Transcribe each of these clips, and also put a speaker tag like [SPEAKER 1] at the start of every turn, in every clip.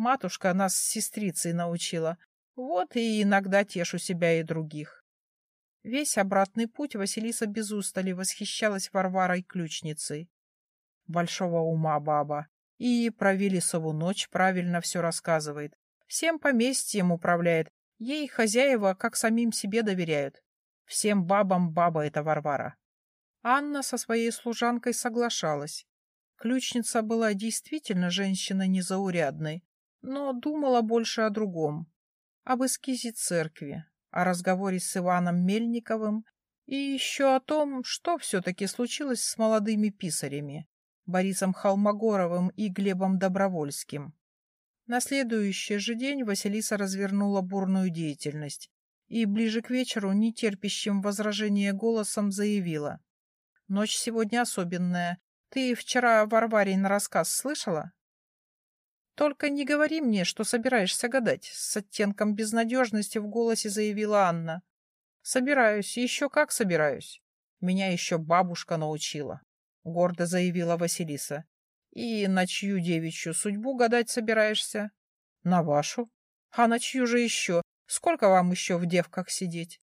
[SPEAKER 1] Матушка нас с сестрицей научила. Вот и иногда тешу себя и других. Весь обратный путь Василиса без устали восхищалась Варварой ключницей. Большого ума баба. И про Виллисову ночь правильно все рассказывает. Всем поместьем управляет. Ей хозяева как самим себе доверяют. Всем бабам баба эта Варвара. Анна со своей служанкой соглашалась. Ключница была действительно женщина незаурядной, но думала больше о другом. Об эскизе церкви, о разговоре с Иваном Мельниковым и еще о том, что все-таки случилось с молодыми писарями Борисом Холмогоровым и Глебом Добровольским. На следующий же день Василиса развернула бурную деятельность и ближе к вечеру нетерпящим возражения голосом заявила. «Ночь сегодня особенная. Ты вчера Варварин рассказ слышала?» «Только не говори мне, что собираешься гадать», — с оттенком безнадежности в голосе заявила Анна. «Собираюсь, еще как собираюсь. Меня еще бабушка научила», — гордо заявила Василиса. «И на чью девичью судьбу гадать собираешься?» «На вашу. А на чью же еще? Сколько вам еще в девках сидеть?»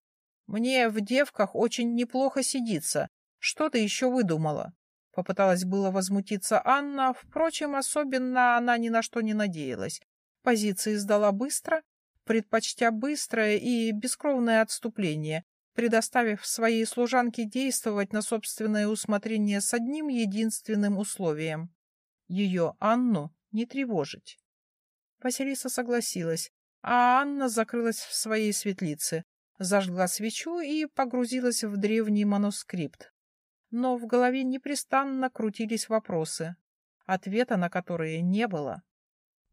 [SPEAKER 1] «Мне в девках очень неплохо сидится. Что ты еще выдумала?» Попыталась было возмутиться Анна, впрочем, особенно она ни на что не надеялась. Позиции сдала быстро, предпочтя быстрое и бескровное отступление, предоставив своей служанке действовать на собственное усмотрение с одним единственным условием — ее, Анну, не тревожить. Василиса согласилась, а Анна закрылась в своей светлице, зажгла свечу и погрузилась в древний манускрипт, но в голове непрестанно крутились вопросы, ответа на которые не было.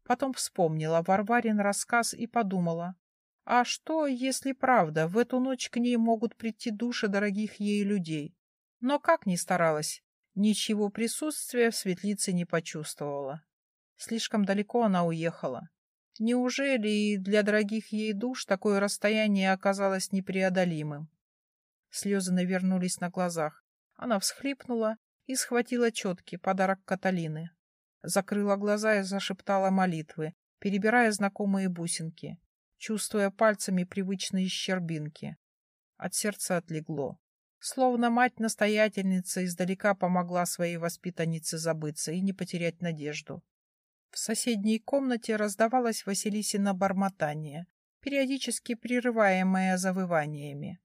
[SPEAKER 1] Потом вспомнила Варварин рассказ и подумала, а что, если правда, в эту ночь к ней могут прийти души дорогих ей людей? Но как ни старалась, ничего присутствия в светлице не почувствовала. Слишком далеко она уехала. Неужели и для дорогих ей душ такое расстояние оказалось непреодолимым? Слезы навернулись на глазах. Она всхлипнула и схватила четки, подарок Каталины. Закрыла глаза и зашептала молитвы, перебирая знакомые бусинки, чувствуя пальцами привычные щербинки. От сердца отлегло. Словно мать-настоятельница издалека помогла своей воспитаннице забыться и не потерять надежду. В соседней комнате раздавалось Василисина бормотание, периодически прерываемое завываниями.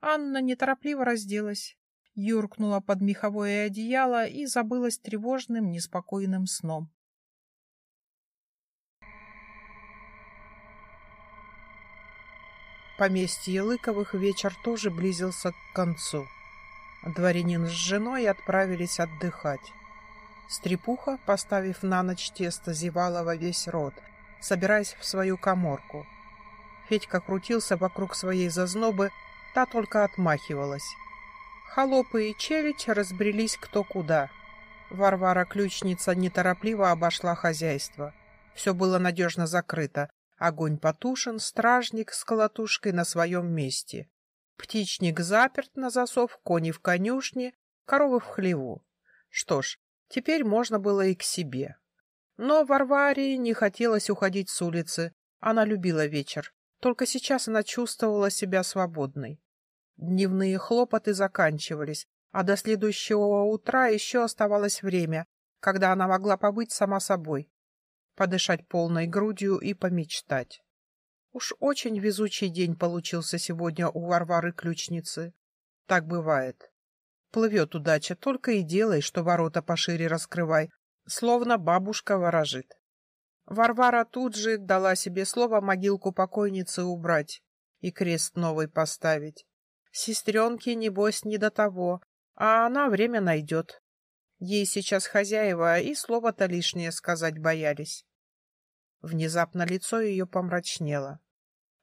[SPEAKER 1] Анна неторопливо разделась, юркнула под меховое одеяло и забылась тревожным, неспокойным сном. Поместье Лыковых вечер тоже близился к концу. Дворянин с женой отправились отдыхать. Стрепуха, поставив на ночь тесто, зевала во весь рот, собираясь в свою коморку. Федька крутился вокруг своей зазнобы, та только отмахивалась. Холопы и челядь разбрелись кто куда. Варвара-ключница неторопливо обошла хозяйство. Все было надежно закрыто. Огонь потушен, стражник с колотушкой на своем месте. Птичник заперт на засов, кони в конюшне, коровы в хлеву. Что ж, теперь можно было и к себе. Но Варваре не хотелось уходить с улицы. Она любила вечер. Только сейчас она чувствовала себя свободной. Дневные хлопоты заканчивались, а до следующего утра еще оставалось время, когда она могла побыть сама собой, подышать полной грудью и помечтать. Уж очень везучий день получился сегодня у Варвары-ключницы. Так бывает. Плывет удача, только и делай, что ворота пошире раскрывай, словно бабушка ворожит. Варвара тут же дала себе слово могилку покойницы убрать и крест новый поставить. Сестренке, небось, не до того, а она время найдет. Ей сейчас хозяева и слово-то лишнее сказать боялись. Внезапно лицо ее помрачнело.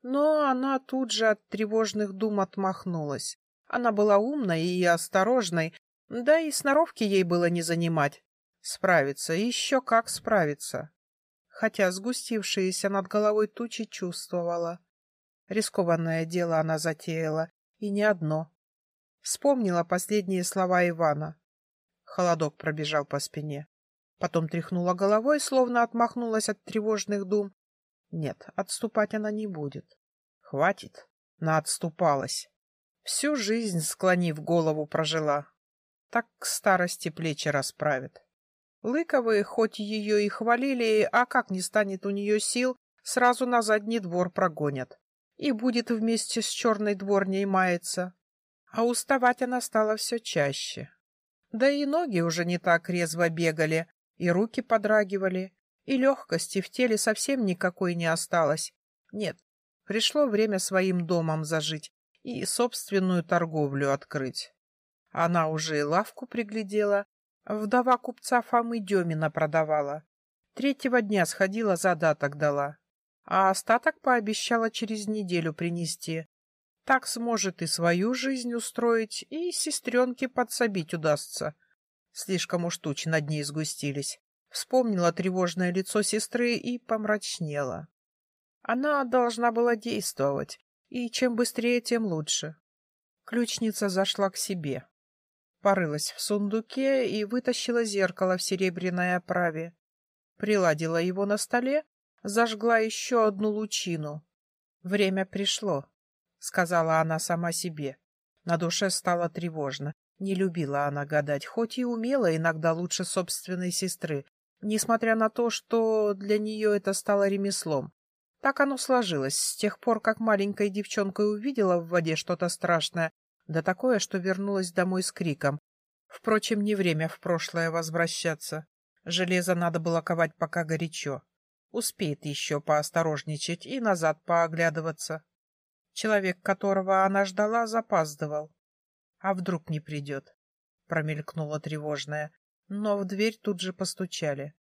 [SPEAKER 1] Но она тут же от тревожных дум отмахнулась. Она была умной и осторожной, да и сноровки ей было не занимать. Справиться, еще как справиться. Хотя сгустившиеся над головой тучи чувствовала. Рискованное дело она затеяла, и не одно. Вспомнила последние слова Ивана. Холодок пробежал по спине. Потом тряхнула головой, словно отмахнулась от тревожных дум. Нет, отступать она не будет. Хватит, наотступалась. Всю жизнь, склонив голову, прожила. Так к старости плечи расправит. Лыковые, хоть ее и хвалили, а как не станет у нее сил, сразу на задний двор прогонят. И будет вместе с черной дворней маяться. А уставать она стала все чаще. Да и ноги уже не так резво бегали, и руки подрагивали, и легкости в теле совсем никакой не осталось. Нет, пришло время своим домом зажить и собственную торговлю открыть. Она уже и лавку приглядела, вдова купца Фомы Демина продавала. Третьего дня сходила, задаток дала, а остаток пообещала через неделю принести. Так сможет и свою жизнь устроить, и сестренке подсобить удастся. Слишком уж тучи над ней сгустились. Вспомнила тревожное лицо сестры и помрачнела. Она должна была действовать, и чем быстрее, тем лучше. Ключница зашла к себе. Порылась в сундуке и вытащила зеркало в серебряной оправе. Приладила его на столе, зажгла еще одну лучину. Время пришло, — сказала она сама себе. На душе стало тревожно. Не любила она гадать, хоть и умела иногда лучше собственной сестры, несмотря на то, что для нее это стало ремеслом. Так оно сложилось с тех пор, как маленькой девчонкой увидела в воде что-то страшное, да такое, что вернулась домой с криком. Впрочем, не время в прошлое возвращаться. Железо надо было ковать пока горячо. Успеет еще поосторожничать и назад пооглядываться. Человек, которого она ждала, запаздывал. А вдруг не придет? Промелькнула тревожная, но в дверь тут же постучали.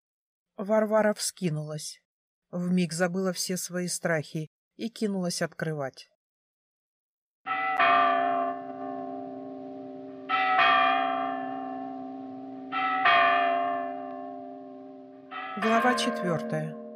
[SPEAKER 1] Варвара вскинулась. Вмиг забыла все свои страхи и кинулась открывать. Глава четвертая